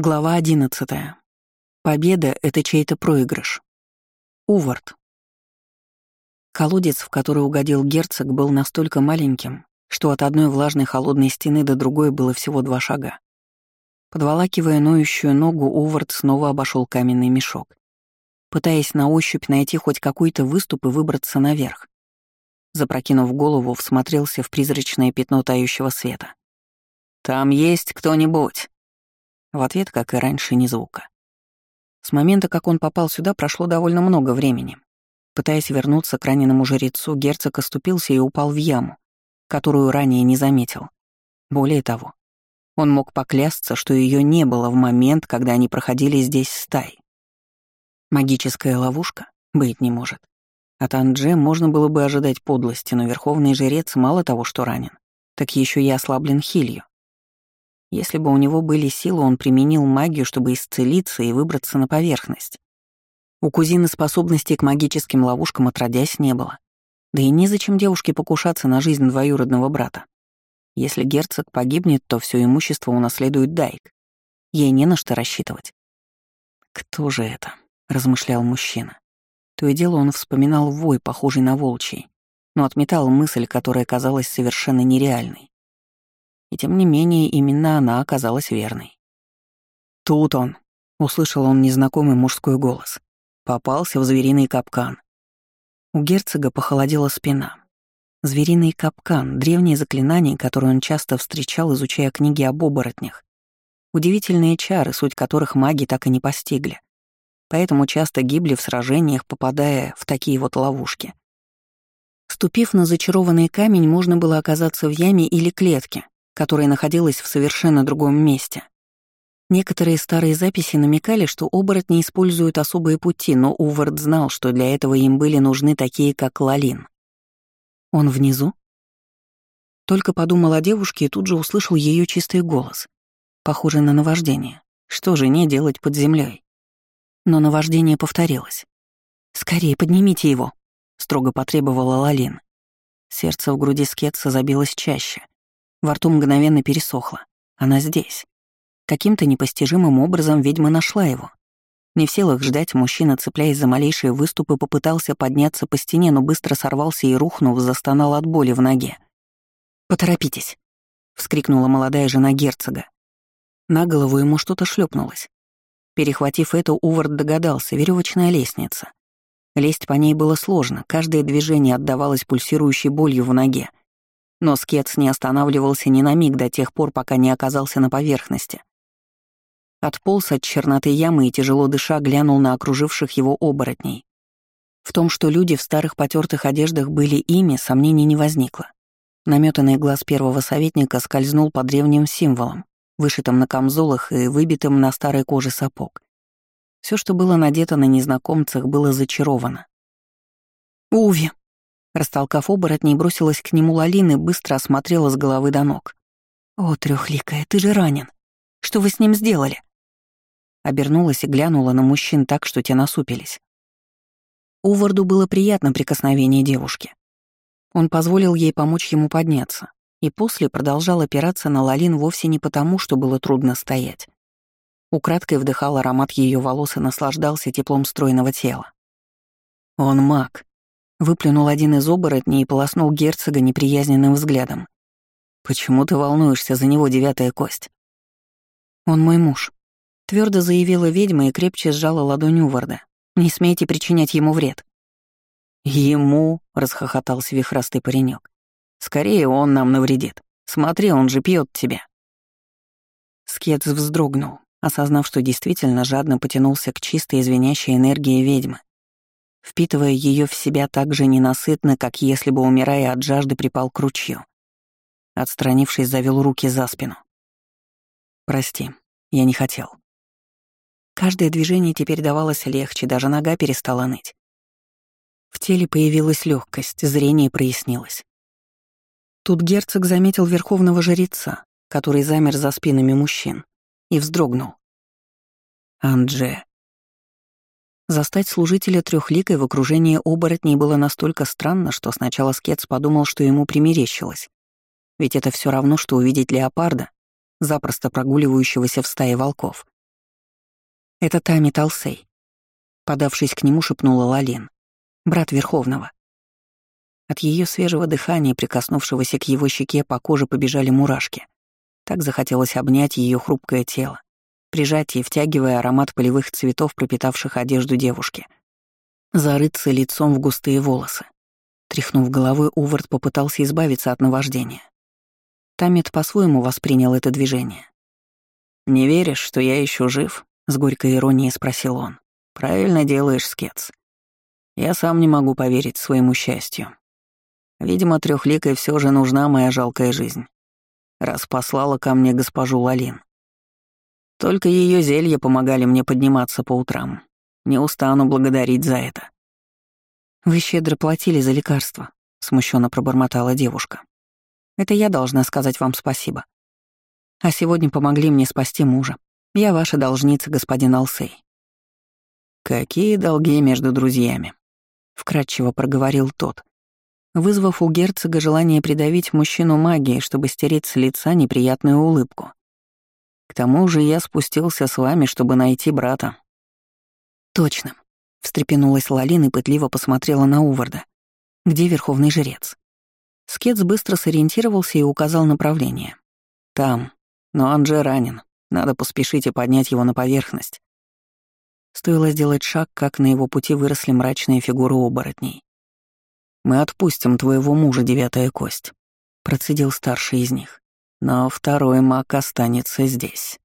Глава 11. Победа — это чей-то проигрыш. Увард. Колодец, в который угодил герцог, был настолько маленьким, что от одной влажной холодной стены до другой было всего два шага. Подволакивая ноющую ногу, Увард снова обошел каменный мешок, пытаясь на ощупь найти хоть какой-то выступ и выбраться наверх. Запрокинув голову, всмотрелся в призрачное пятно тающего света. «Там есть кто-нибудь?» В ответ, как и раньше, ни звука. С момента, как он попал сюда, прошло довольно много времени. Пытаясь вернуться к раненому жрецу, герцог оступился и упал в яму, которую ранее не заметил. Более того, он мог поклясться, что ее не было в момент, когда они проходили здесь стай. Магическая ловушка? Быть не может. От Андже можно было бы ожидать подлости, но верховный жрец мало того, что ранен, так еще и ослаблен хилью. Если бы у него были силы, он применил магию, чтобы исцелиться и выбраться на поверхность. У кузины способностей к магическим ловушкам отродясь не было. Да и незачем девушке покушаться на жизнь двоюродного брата. Если герцог погибнет, то все имущество унаследует Дайк. Ей не на что рассчитывать. «Кто же это?» — размышлял мужчина. То и дело он вспоминал вой, похожий на волчий, но отметал мысль, которая казалась совершенно нереальной. И тем не менее, именно она оказалась верной. «Тут он!» — услышал он незнакомый мужской голос. Попался в звериный капкан. У герцога похолодела спина. Звериный капкан — древнее заклинание, которое он часто встречал, изучая книги об оборотнях. Удивительные чары, суть которых маги так и не постигли. Поэтому часто гибли в сражениях, попадая в такие вот ловушки. Ступив на зачарованный камень, можно было оказаться в яме или клетке, которая находилась в совершенно другом месте. Некоторые старые записи намекали, что оборотни используют особые пути, но Увард знал, что для этого им были нужны такие, как Лалин. Он внизу? Только подумал о девушке и тут же услышал ее чистый голос, похожий на наваждение. Что же не делать под землей? Но наваждение повторилось. «Скорее поднимите его», — строго потребовала Лалин. Сердце в груди Скетса забилось чаще. Во рту мгновенно пересохло. Она здесь. Каким-то непостижимым образом ведьма нашла его. Не в силах ждать, мужчина, цепляясь за малейшие выступы, попытался подняться по стене, но быстро сорвался и, рухнув, застонал от боли в ноге. «Поторопитесь!» — вскрикнула молодая жена герцога. На голову ему что-то шлепнулось. Перехватив это, Увард догадался — веревочная лестница. Лезть по ней было сложно, каждое движение отдавалось пульсирующей болью в ноге. Но Скетс не останавливался ни на миг до тех пор, пока не оказался на поверхности. Отполз от черноты ямы и, тяжело дыша, глянул на окруживших его оборотней. В том, что люди в старых потертых одеждах были ими, сомнений не возникло. Наметанный глаз первого советника скользнул по древним символам, вышитым на камзолах и выбитым на старой коже сапог. Все, что было надето на незнакомцах, было зачаровано. «Уви!» Растолкав оборотней, бросилась к нему Лалина и быстро осмотрела с головы до ног. «О, трехликая, ты же ранен. Что вы с ним сделали?» Обернулась и глянула на мужчин так, что те насупились. Уварду было приятно прикосновение девушки. Он позволил ей помочь ему подняться, и после продолжал опираться на Лалин вовсе не потому, что было трудно стоять. Украдкой вдыхал аромат ее волос и наслаждался теплом стройного тела. «Он маг», Выплюнул один из оборотней и полоснул герцога неприязненным взглядом. «Почему ты волнуешься за него, девятая кость?» «Он мой муж», — твердо заявила ведьма и крепче сжала ладонь Уварда. «Не смейте причинять ему вред». «Ему?» — расхохотался вихрастый паренек. «Скорее он нам навредит. Смотри, он же пьет тебя». Скетс вздрогнул, осознав, что действительно жадно потянулся к чистой извиняющей энергии ведьмы впитывая ее в себя так же ненасытно, как если бы, умирая от жажды, припал к ручью. Отстранившись, завел руки за спину. «Прости, я не хотел». Каждое движение теперь давалось легче, даже нога перестала ныть. В теле появилась легкость, зрение прояснилось. Тут герцог заметил верховного жреца, который замер за спинами мужчин, и вздрогнул. «Андже», Застать служителя трехликой в окружении оборотней было настолько странно, что сначала Скетс подумал, что ему примерещилось. Ведь это все равно, что увидеть леопарда, запросто прогуливающегося в стае волков. Это Тами Талсей. Подавшись к нему, шепнула Лалин. Брат Верховного. От ее свежего дыхания, прикоснувшегося к его щеке, по коже побежали мурашки. Так захотелось обнять ее хрупкое тело, прижать и втягивая аромат полевых цветов, пропитавших одежду девушки. Зарыться лицом в густые волосы. Тряхнув головой, Увард попытался избавиться от наваждения. Тамит по-своему воспринял это движение. «Не веришь, что я еще жив?» — с горькой иронией спросил он. «Правильно делаешь, Скетс. Я сам не могу поверить своему счастью. Видимо, трехликой все же нужна моя жалкая жизнь, раз послала ко мне госпожу Лалин. Только ее зелья помогали мне подниматься по утрам. Не устану благодарить за это. «Вы щедро платили за лекарства», — смущенно пробормотала девушка. «Это я должна сказать вам спасибо. А сегодня помогли мне спасти мужа. Я ваша должница, господин Алсей». «Какие долги между друзьями?» — вкратчиво проговорил тот, вызвав у герцога желание придавить мужчину магией, чтобы стереть с лица неприятную улыбку. «К тому же я спустился с вами, чтобы найти брата». «Точно», — встрепенулась Лалин и пытливо посмотрела на Уварда. «Где верховный жрец?» Скетс быстро сориентировался и указал направление. «Там. Но Анже ранен. Надо поспешить и поднять его на поверхность». Стоило сделать шаг, как на его пути выросли мрачные фигуры оборотней. Мы отпустим твоего мужа, девятая кость», — процедил старший из них. «Но второй маг останется здесь».